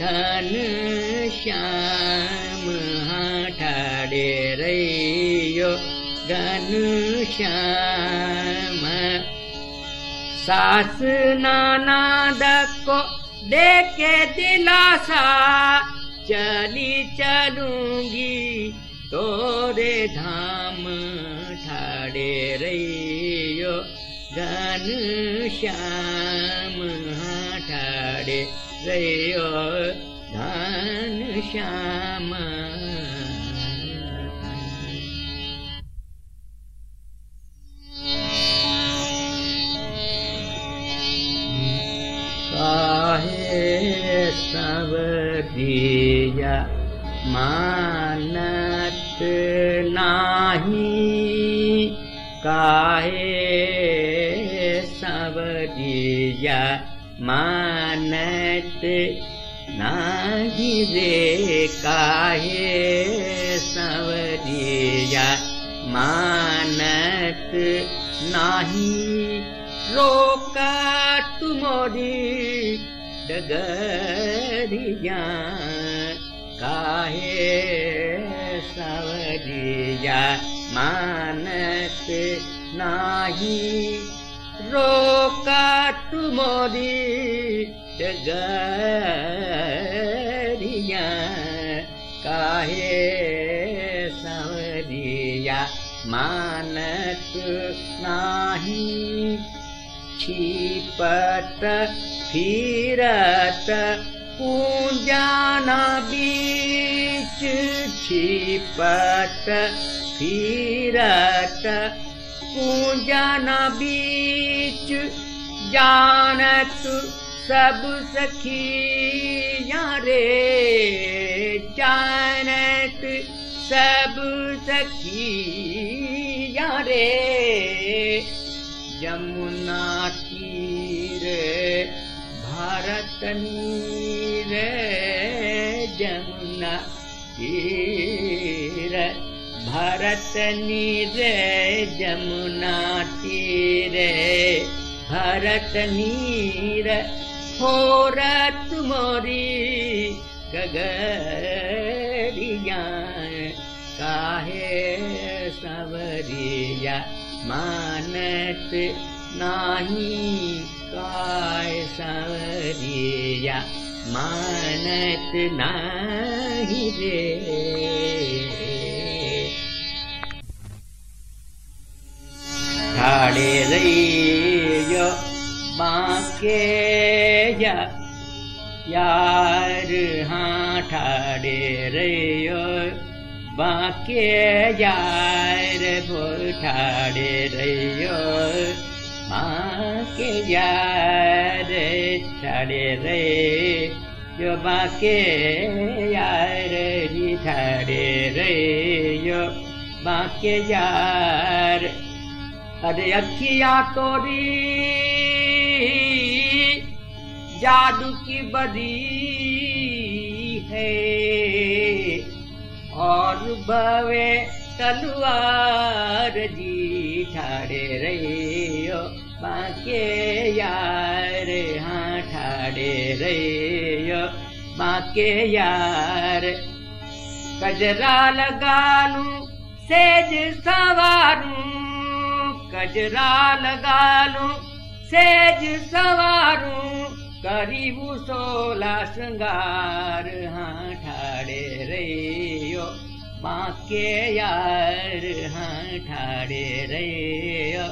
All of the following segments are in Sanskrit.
धन श्याम ठाड़े रैयो घन श्याम सास नाना दको देखे दिलासा चली चलूंगी तोरे धाम ठाड़े रैयो घन श्याम ठाड़े रैयो घन श्याम काहे सब दिया मानत नाही रे? काहे सब दिया मानत नाही? रोका तुमोरी डगरिया। काहे सवरिया मानत नाही रोका तुमोरी डगरिया काहे सवरिया मानत नाही? छिपत फिरत पूजाना बीच छिपत फिरत पूजाना बीच जानत सब सखिया रे जानत सब सखिया रे यमुना तीर भारत तीर भरत नीर यमुना तीर। भरत नीर हो रत मोरी गगरिया। काहे सवरिया मानत नाही काय सवरिया मानत नाही रे हाँ ठाड़े भो ठाड़े रैयो बाके यार ठाड़े रे यो बाके रे यो बाके यार अरे अखिया तोरी जादू की बदी है। और बवे तलवार जी ठाड़े रहियो बाके यार हाँ ठाड़े रहे रहियो बाके यार। कजरा लगा लूँ, सेज सवारूं, कजरा लगा लूँ, सेज सवारूं करीबू सोला श्रृंगार हाँ ठाड़े रहियो बाके यार हाँ ठाड़े रहियो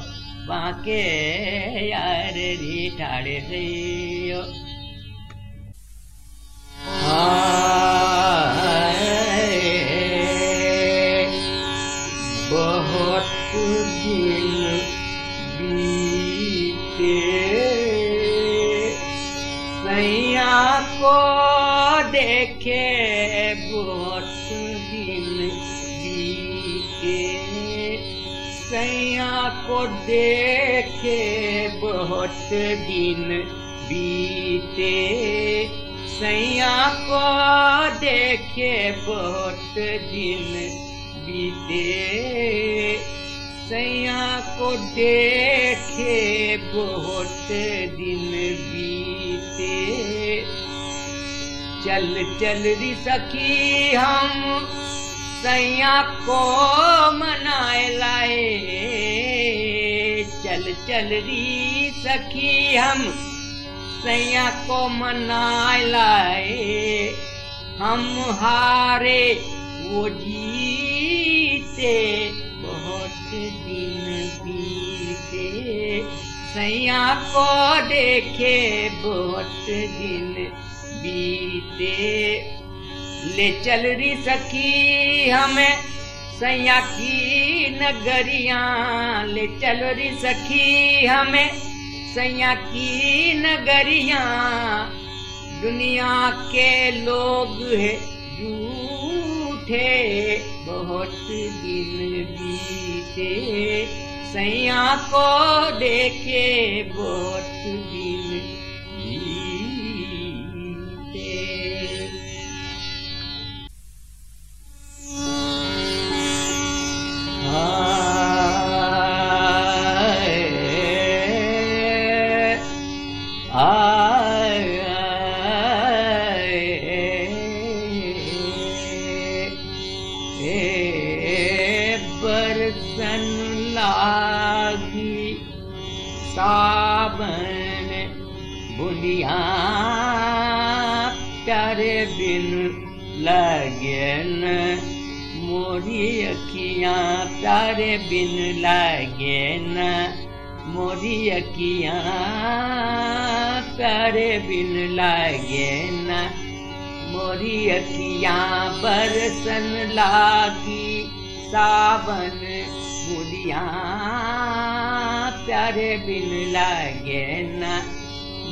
बाके यार, री ठाड़े रहियो हाय बहुत दिन देखे बहुत दिन बीते सैया को देखे बहुत दिन बीते सैया को देखे बहुत दिन बीते सैया को देखे बहुत दिन बीते चल चल री सखी हम सैया को मनाए लाए। चल चल री सखी हम सैया को मनाए लाए। हम हारे वो जीते, बहुत दिन बीते। सैया को देखे बहुत दिन बीते ले चल रही सखी हमें, सैया की नगरिया। ले चल रही सखी हमें, सैया की नगरिया। दुनिया के लोग है झूठे, बहुत दिन बीते। सैया को देखे बहुत दिन सावन बुलिया प्यारे बिन लगन मोरी अखियाँ प्यारे बिन लागे न। मोरी अखियाँ प्यारे बिन लागे न। मोरी अखियाँ बरसन लागी सावन बुलिया प्यारे बिन लागे न।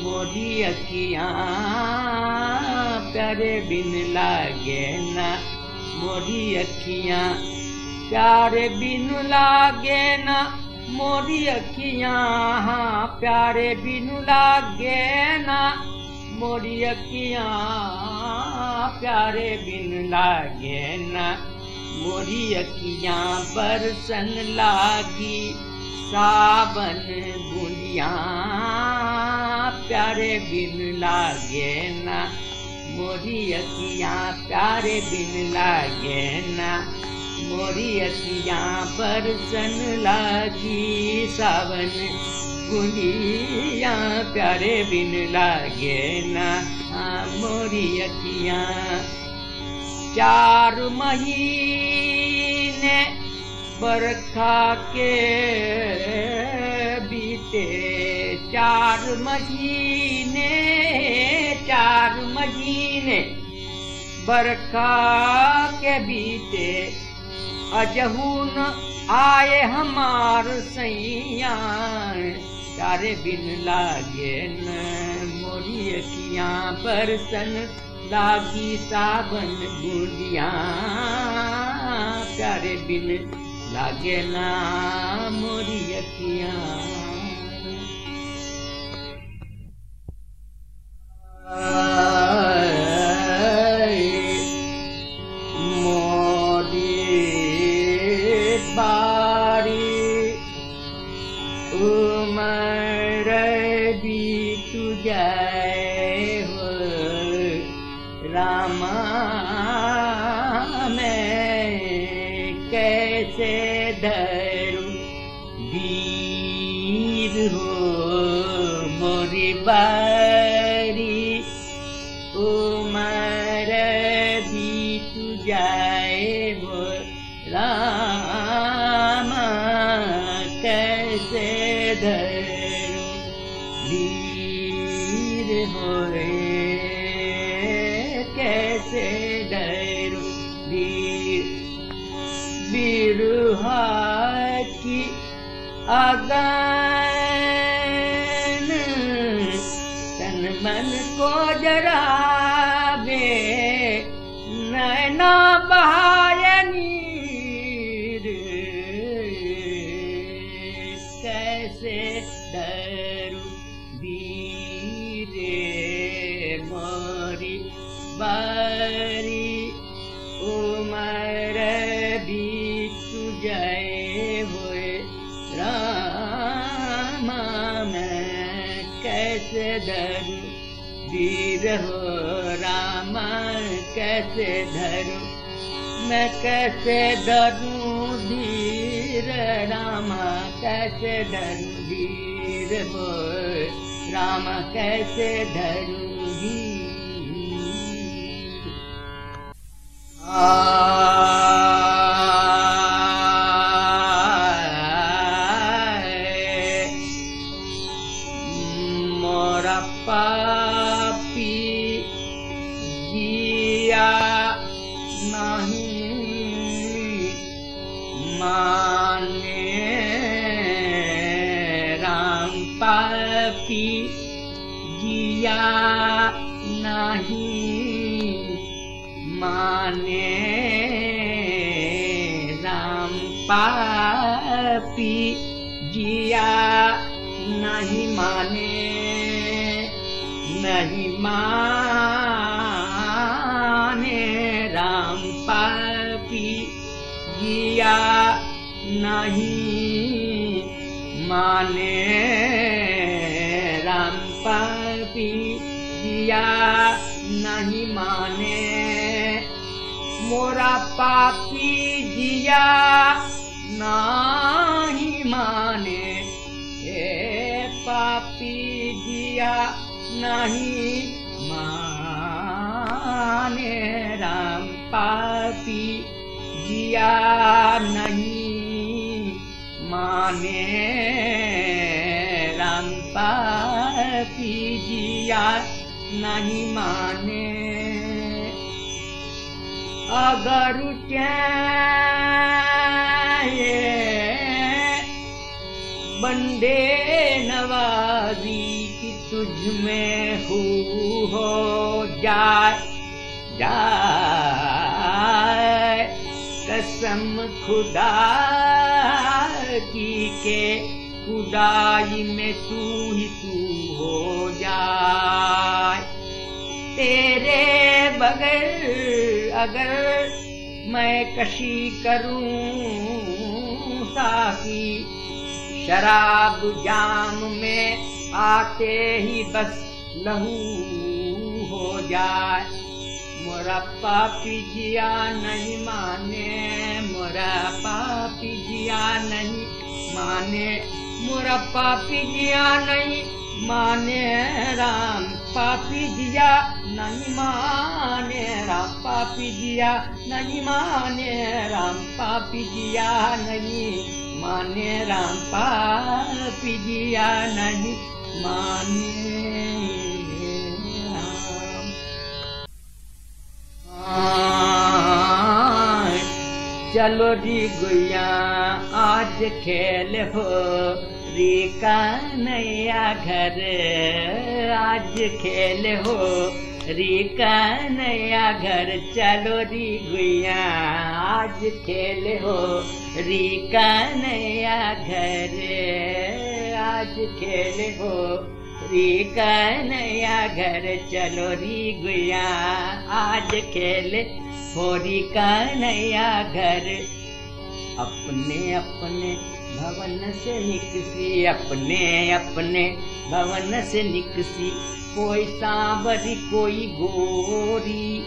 मोरी अखियाँ प्यारे बिन लागे न। मोरी अखियाँ। प्यारे बिन लागे न मोरी अखियाँ। हाँ प्यारे बिन लागे न मोरी अखियाँ। प्यारे बिन लागे न मोरी अखियाँ। बरसन लागी सावन बुलिया प्यारे बिन लागे न मोरी अखियाँ प्यारे बिन लागे न। मोरी अखियाँ बरसन लागी, सावन बुलिया प्यारे बिन लागे न। मोरी अखियाँ चार महीने बरखा के बीते, चार महीने चार महीने बरखा के बीते, अजहून आए हमार सैया तारे बिन लागे न मोरी अखियाँ बरसन लागी सावन बूंदिया प्यारे बिन लागे ना मोरी अखियाँ। धरू वीर हो मोरी बारी Bhagavad कैसे धरू मैं कैसे डरूं धीर? धीर रामा कैसे डरूं धीर? आए माने राम पापी जिया नहीं माने राम पापी जिया नहीं माने। मोरा पापी जिया नहीं माने। हे पापी जिया नहीं पापी जिया नहीं माने। राम पापी जिया नहीं माने। अगर की तुझ में हु जाए जाए कसम खुदा की के खुदाई में तू ही तू हो जाए। तेरे बगैर अगर मैं कशी करूँ साकी शराब जाम में आते ही बस लहू हो जाए। मोरा पापी जिया नहीं माने माने मोरा पापी जिया नहीं माने राम पापी जिया नहीं माने राम पापी जिया नहीं माने राम पापी जिया नहीं माने राम पापी जिया नहीं माने राम चलो री गुया आज खेल हो। री कन्हैया घर, आज खेल हो। री कन्हैया घर चलो री गुया आज खेल हो। री कन्हैया घर, आज खेल हो। री कन्हैया घर चलो री गुया आज खेल हो री कन्हैया घर। अपने अपने भवन से निकसी, अपने अपने भवन से निकसी। कोई सांवरी, कोई गोरी।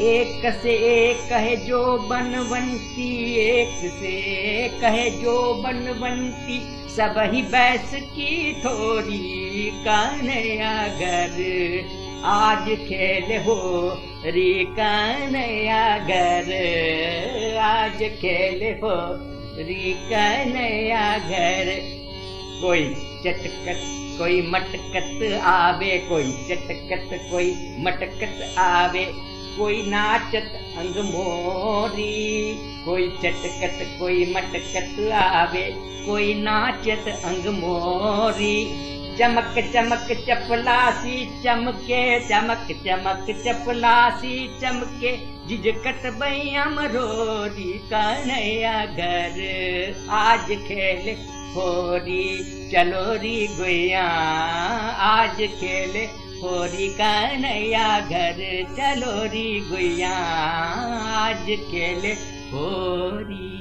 एक से एक कहे जो बनवंती, एक से एक कहे जो बनवंती। सब ही बैस की थोड़ी कानया घर। आज खेल हो री कानया घर। आज खेल हो री कानया घर। कोई चटकट कोई मटकत आवे, कोई चटकत, कोई मटकत आवे। कोई नाचत अंग मोरी, कोई चटकत, कोई मटकत आवे। कोई नाचत अंग मोरी चमक चमक, चपलासी, चमके, चमक चमक, चपलासी, चमके। झिझकट बैम रोरी कन्हैया घर। आज खेल होरी, चलो री गुया आज खेल होरी कन्हैया घर, चलो री गुया आज खेल होरी।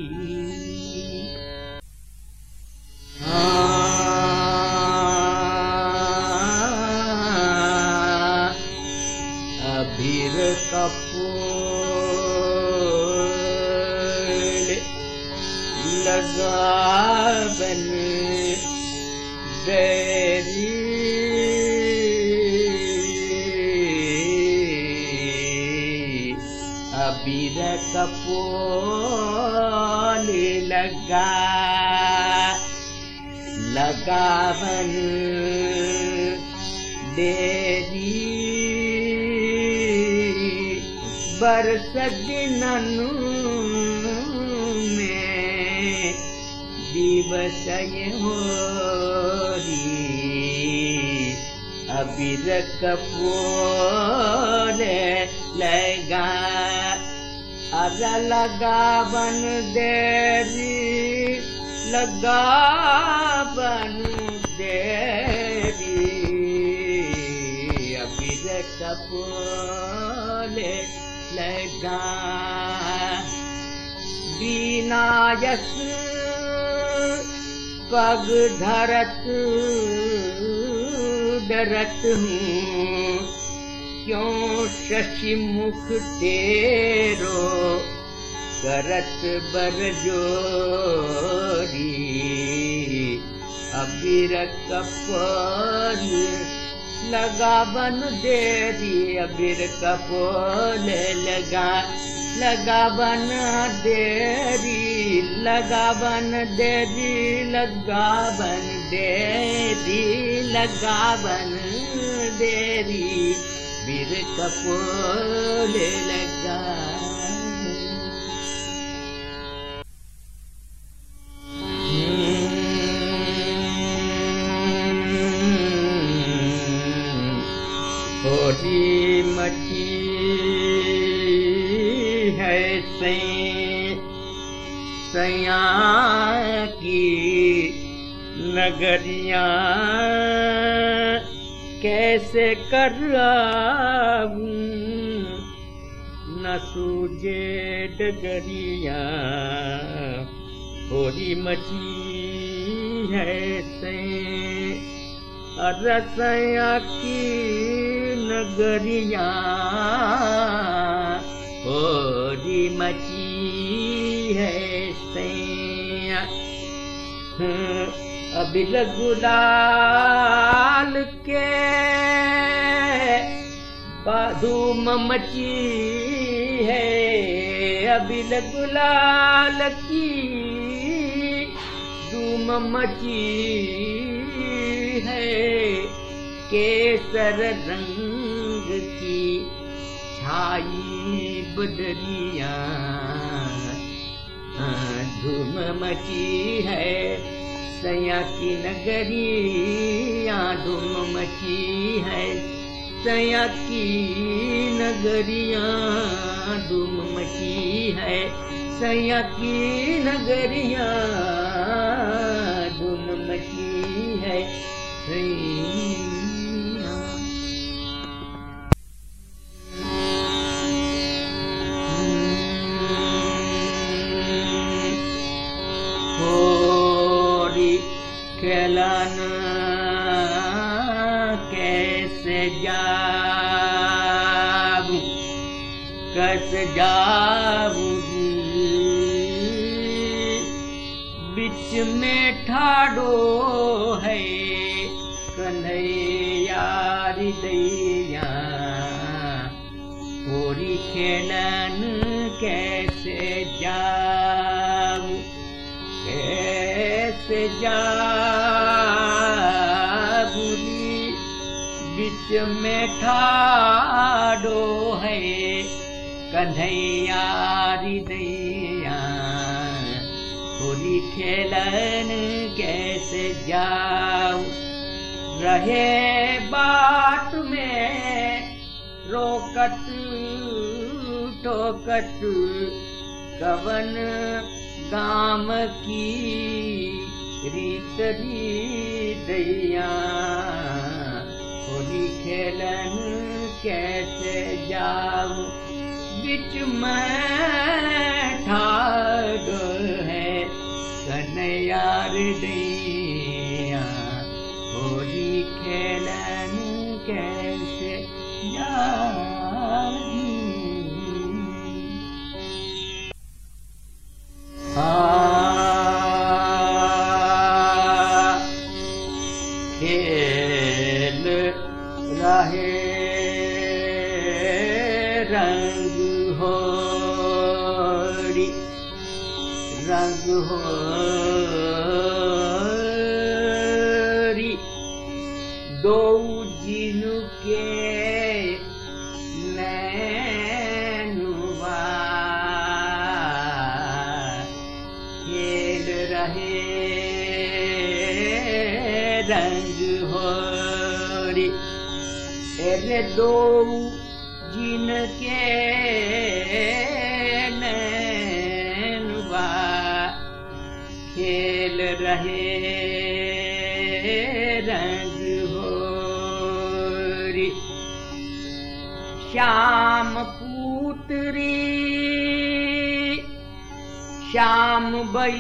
अबीर कपूर लगावन देरी अबीर कपूर लगा लगावन देरी बरस दिननु में दिवसय होरी। अबीर कपूर लगा अर लगावन देरी लगावन देरी। अबीर कपूर लगा। बीनायस पग धरत डरत क्यों शशि मुख तेरो करत बर जोरी? अबीर कपोल लगा बन देरी अबीर कपोल लगा लगा बन देरी लगा बन देरी लगा बन देरी लगा बन देरी बीर कपोल लगा नगरिया कैसे कर न सूझे डगरिया होरी मची है सैं। रसया की नगरिया होरी मची है सैया अबिल गुलाल के धूम मची है। अबिल गुलाल की धूम मची है। केसर रंग की छाई बदरिया धूम मची है सया की नगरिया धूम मची है। सया की नगरिया धूम मची है। सया की नगरिया धूम मची है। सैया कैसे जाबू कस जाबू बिच में ठाडो है कन्हैयारी दैया होरी खेलन कैसे जाऊ कैसे जाबुरी बिच में ठाडो है कन्हैयारी दैया। होली खेलन कैसे जाऊ। रहे बात में रोकत टोकत कवन गाम की रीत दैया होली खेलन कैसे जाऊं? बिच में है कन्यार दैया। होली खेलन कैसे जाऊं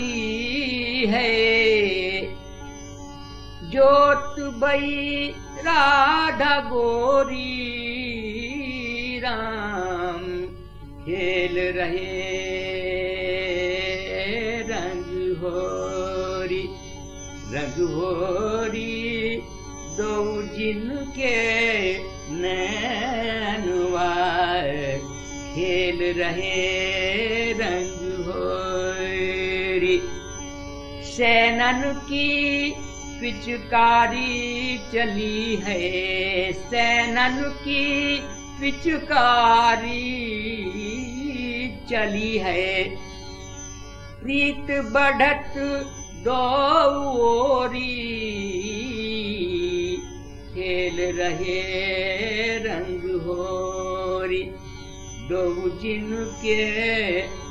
बई है। जोत बई राधा गोरी राम खेल रहे रंग होरी। रंग होरी दो जिनके नैनुआ खेल रहे रंग पिचकारी चली है। सैनन की पिचकारी चली है। प्रीत बढ़त दौरी खेल रहे रंग होरी। दो जिनके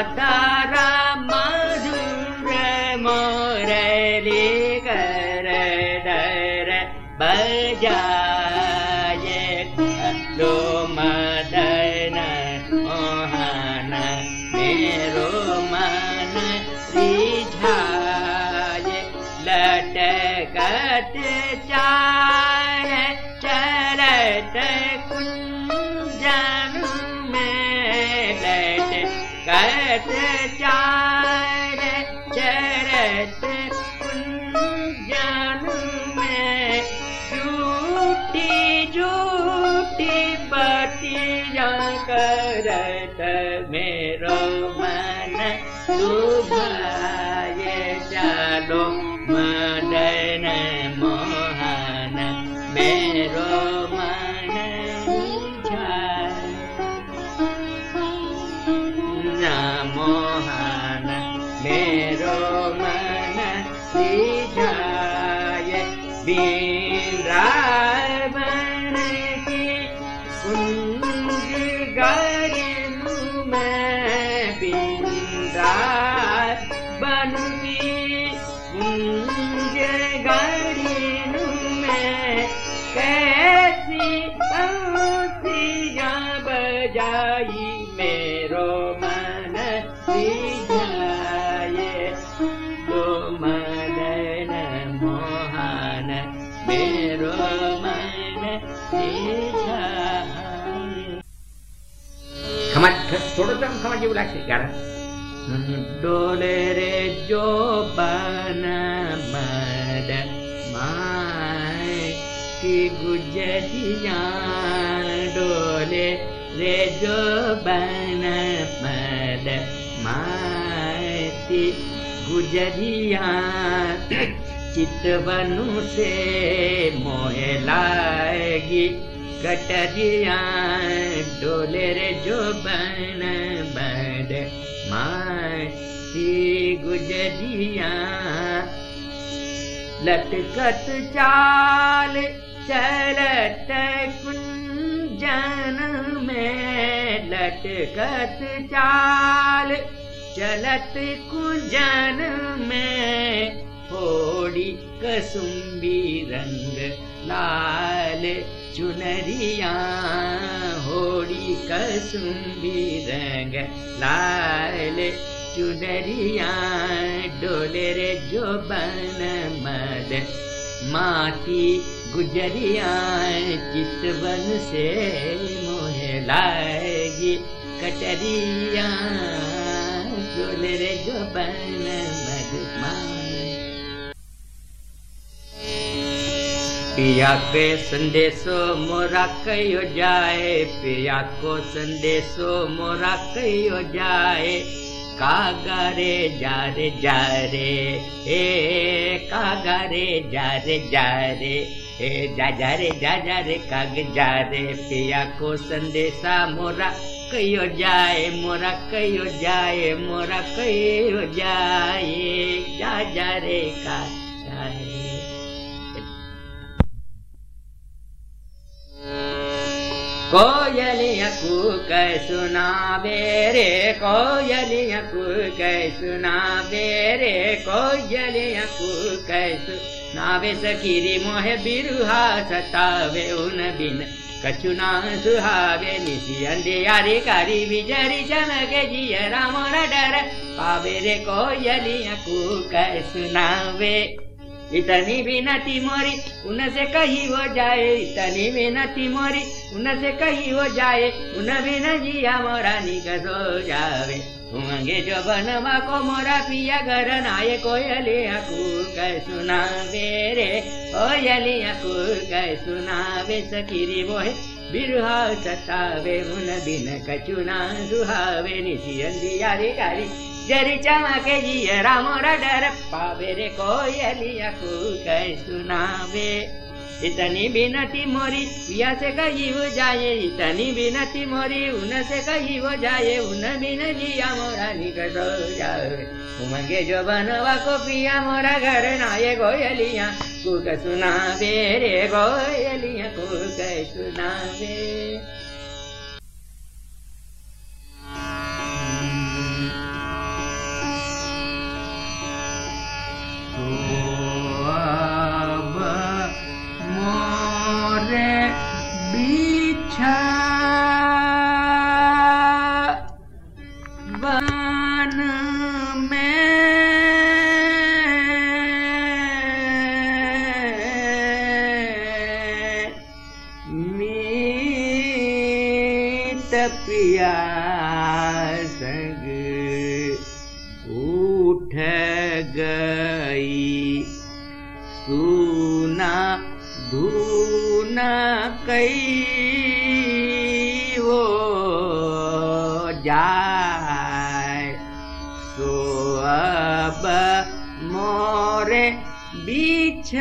Bata Ram. खमा थोडं खमा जेवू लागते कारण डोले रे जो बन मद माय की गुजरिया डोले रे जो बन मद माती गुजरिया चितवनु से मोहे लागी कटरिया डोले रे जो बन बड़ मासी गुजरिया। लटकत चाल चलत कुंजन में। लटकत चाल चलत कुंजन में। थोड़ी कसुम्बी रंग लाल चुनरिया होड़ी कसुम्बी रंग लाल चुनरिया रे जो बन मद। माती गुजरिया चितवन से मोहे लागी कटरिया डोले रे जो बन मद। माँ पिया के संदेशो मोरा कयो जाए पिया को संदेशो मोरा कयो जाए। कागारे जा रे जा रे ए, कागारे जा रे जा रे ए, जा जा रे जा जा रे काग जा रे पिया को संदेशा मोरा कयो जाए, मोरा कयो जाए, मोरा कयो जाए। जा जा रे, का कोयलिया कूक सुनावे रे कोयलिया कूक सुनावे सखीरी मोहे बिरुहा सतावे उन बिन कछुना सुहावे चमके जिय राम डर पावे रे कोयलिया कूक सुनावे इतनी भी नती मोरी कही हो जाए इतनी भी नती मोरी उनसे कही हो जाए उन भी न जिया मोरा हो जावे। उमंगे जो बनवा को मोरा पिया घर नाये कोयलिया कूर कह सुनावे रे कोयलिया कूर कह सुनावे सखीरी मोहे बिरुहा सतावे मुन बिन कचुना सुहावे निसी अंधियारी कारी जरी चमके जिय रामोरा डर पावे रे कोयलिया को सुनावे इतनी बिनती मोरी पिया से कही हो जाए। इतनी बिनती मोरी उन से कही हो जाए। उन बिन जिया मोरा निकट हो जाए। उमंगे जो बनवा को पिया मोरा घर नाये गोयलिया। कुक सुनावे रे गोयलिया कुक सुनावे। बन सो अब मोरे बीच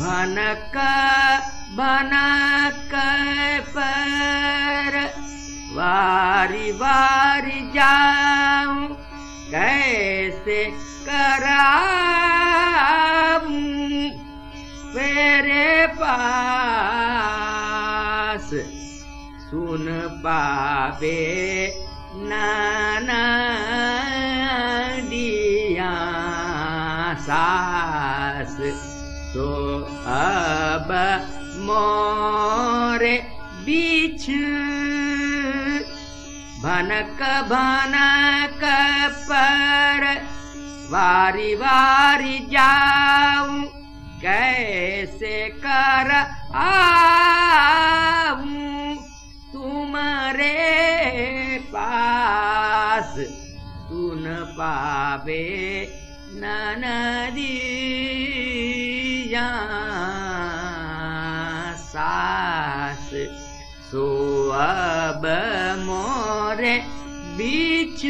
भनक भनक पर वारी वारी जाऊं कैसे कराऊं मेरे पास? सुन पावे नाना दिया सास तो अब मोरे बीच। भनक भनक पर वारी वारी जाऊं कैसे कर आऊं? तुम्हारे पास सुन पावे ननदी सास सो अब मोरे बीच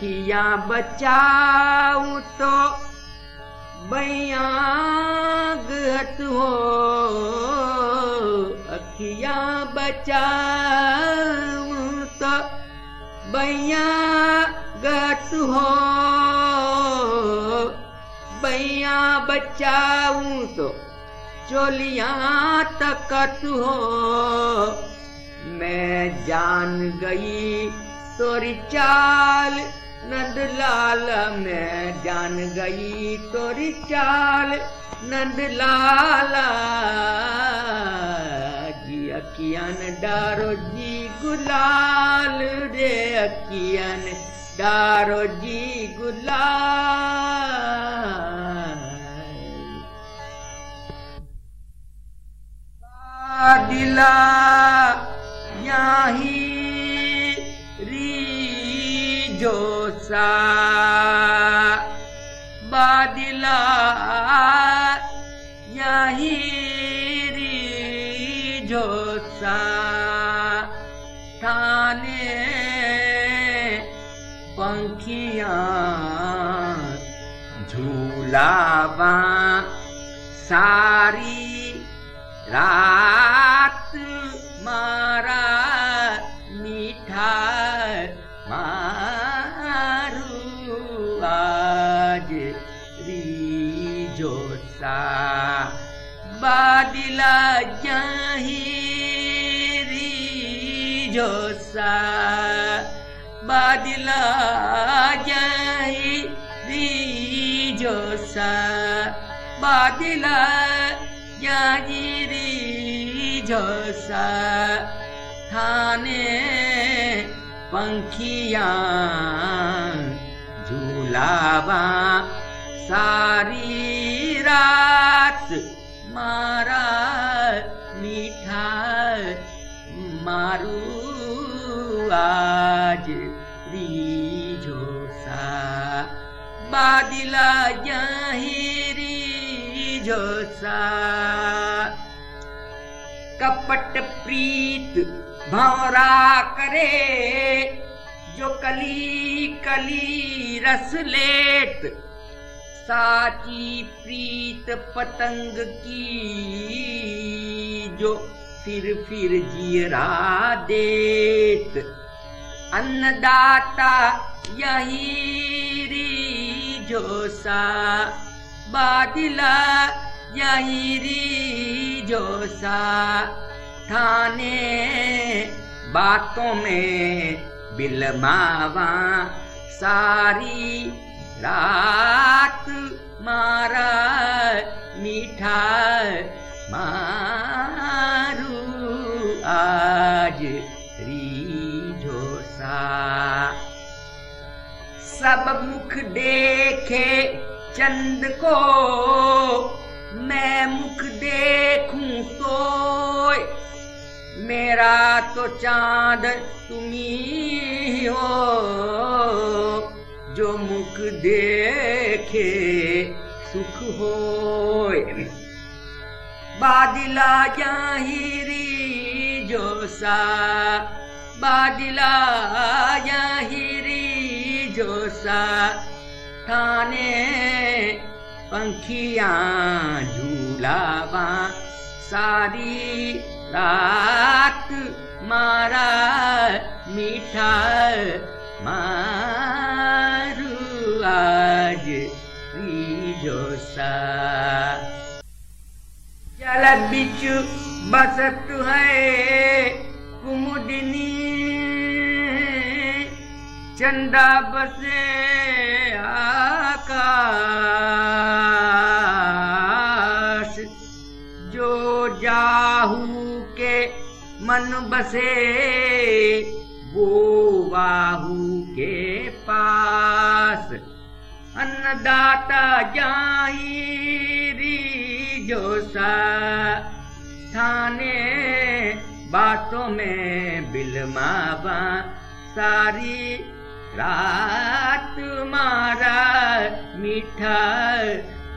अखियाँ बचाऊं तो बैया गत हो। अखियाँ बचाऊं तो बैया गत हो। बैया बचाऊं तो चोलियाँ तकत हो। मैं जान गई तोरी चाल नंद लाल मैं जान गई तोरी चाल। नंद लाला जी अखियन डारो जी गुलाल। रे अखियन डारो जी गुलाल। दिला याही जोसा बादिला याही री जोसा थाने पंखियां झूलावा सारी रात दिला जाई जो सा। बादिला जाई जो सा। थाने पंखिया झूलावा सारी रा बादिला जहिरी झोसा। कपट प्रीत भौरा करे, जो कली कली रस लेत। साची प्रीत पतंग की, जो फिर फिर जियरा देत। अन्नदाता यही री जोसा। थाने बातों में बिलमावा सारी रात मारा मीठा मारू आज सब मुख देखे, चंद को मैं मुख देखूँ तो मेरा तो चाँद तुम्ही हो जो मुख देखे सुख हो बादला जाहिरी जोसा, बादिला जाहिरी जोसा थाने पंखिया झूलावा सारी रात मारा मीठा मारू आज जोसा। जल बिच बसत है कुमुदिनी चंदा बसे आकाश, जो जाहू के मन बसे, वो बाहू के पास। अन्नदाता जाहिरी जो थाने बातों में बिलमावा सारी रात मारा मीठा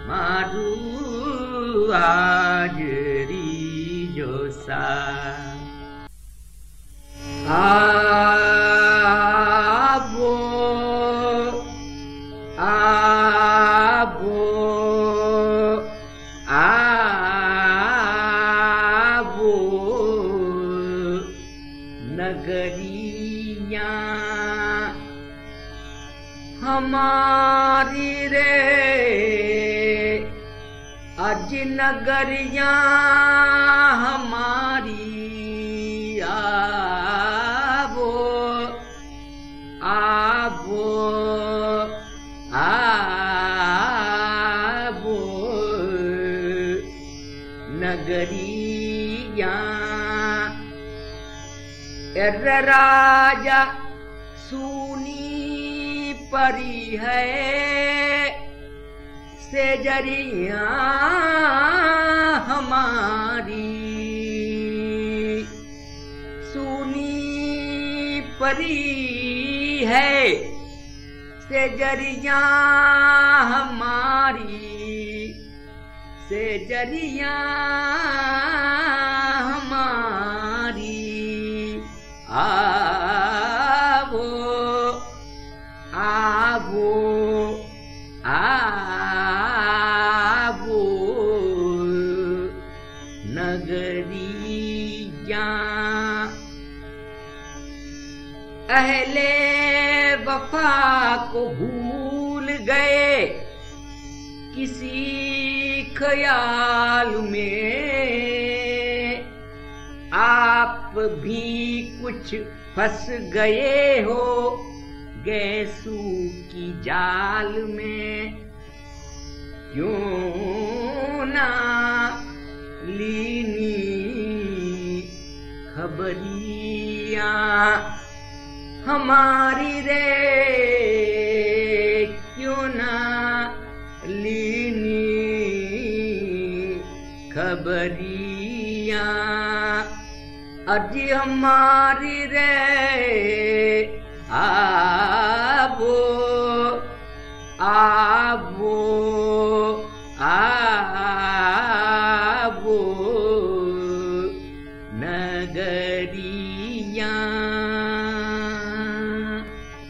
मारू आज जो सा आवो आवो नगरिया हमारी आवो आवो आवो नगरिया राजा सुनी परी है से ज़रिया हमारी। सुनी परी है से ज़रिया हमारी। से ज़रिया वफा को भूल गए किसी ख्याल में। आप भी कुछ फंस गए हो गैसू की जाल में। क्यों ना लीनी खबरिया हमारी रे क्यों ना लीनी खबरिया। अज हमारी रे आवो आ